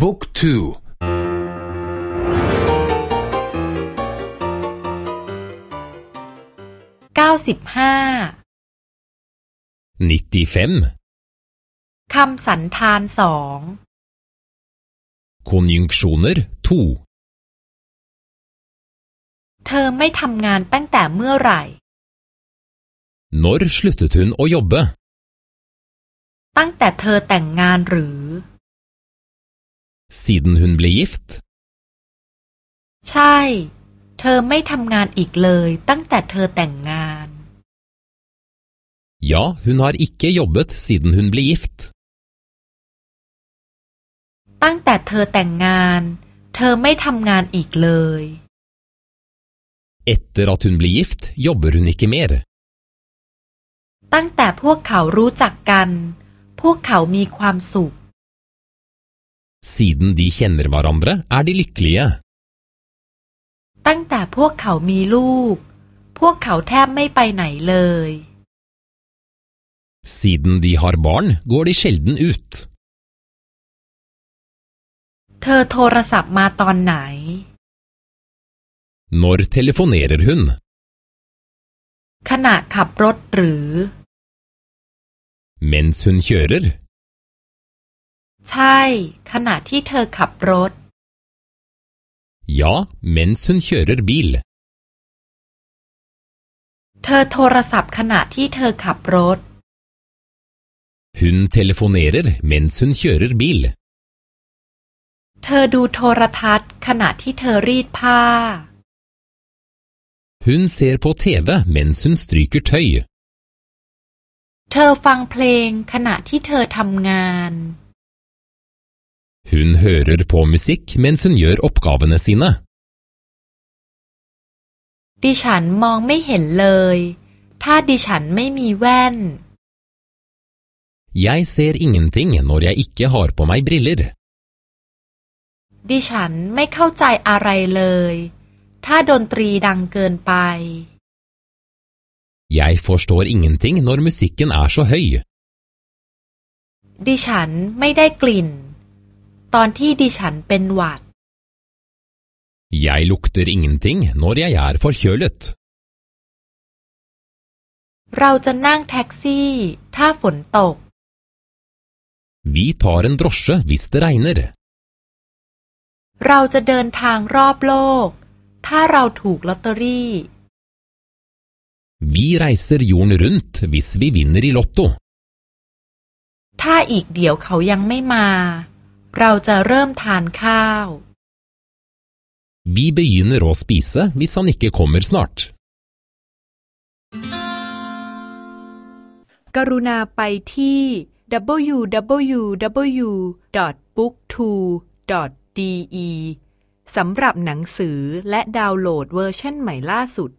book twoเก้าสิบห้า nittifemคำสันธานสอง konjunksjoner to เธอไม่ทำงานตั้งแต่เมื่อไหร่ Når sluttet hun å jobbe? ตั้งแต่เธอแต่งงานหรือ Siden hun ble gift? ใช่ เธอไม่ทำงานอีกเลยตั้งแต่เธอแต่งงาน Ja, hun har ikke jobbet siden hun ble gift. ตั้งแต่เธอแต่งงาน เธอไม่ทำงานอีกเลย Etter at hun ble gift, jobber hun ikke mer. ตั้งแต่พวกเขารู้จักกัน พวกเขามีความสุข Siden de kjenner hverandre, er de lykkelige. ตั้งแต่พวกเขามีลูก พวกเขาแทบไม่ไปไหนเลย Siden de har barn, går de sjelden ut. เธอโทรศัพท์มาตอนไหน Når telefonerer hun? ขณะขับรถหรือ Mens hun kjører? ใช่ ขณะที่เธอขับรถ Ja, mens hun kjører bil. เธอโทรศัพท์ขณะที่เธอขับรถ Hun telefonerer mens hun kjører bil. เธอดูโทรทัศน์ขณะที่เธอรีดผ้า Hun ser på TV mens hun stryker tøy. เธอฟังเพลงขณะที่เธอทำงาน Hun hører på musikk mens hun gjør oppgavene sine. ดิฉันมองไม่เห็นเลย ถ้าดิฉันไม่มีแว่น Jeg ser ingenting når jeg ikke har på meg briller. ดิฉันไม่เข้าใจอะไรเลย ถ้าดนตรีดังเกินไป Jeg forstår ingenting når musikken er så høy. ดิฉันไม่ได้กลิ่น ตอนที่ดิฉันเป็นหวัด Jeg lukter ingenting når jeg er forkjølet. เราจะนั่งแท็กซี่ ถ้าฝนตก Vi tar en drosje hvis det regner. เราจะเดินทางรอบโลก ถ้าเราถูกลอตเตอรี่ Vi reiser jorden rundt hvis vi vinner i Lotto. ถ้าอีกเดี๋ยวเขายังไม่มา เราจะเริ่มทานข้าว Vi begynner å spise hvis han ikke kommer snart. กรุณาไปที่ www.booktwo.de สำหรับหนังสือและดาวน์โหลดเวอร์ชันใหม่ล่าสุด